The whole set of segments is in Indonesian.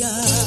yeah.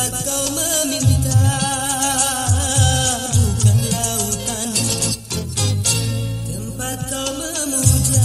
tempat kau meminta bukan lautan. Tempat kau memuja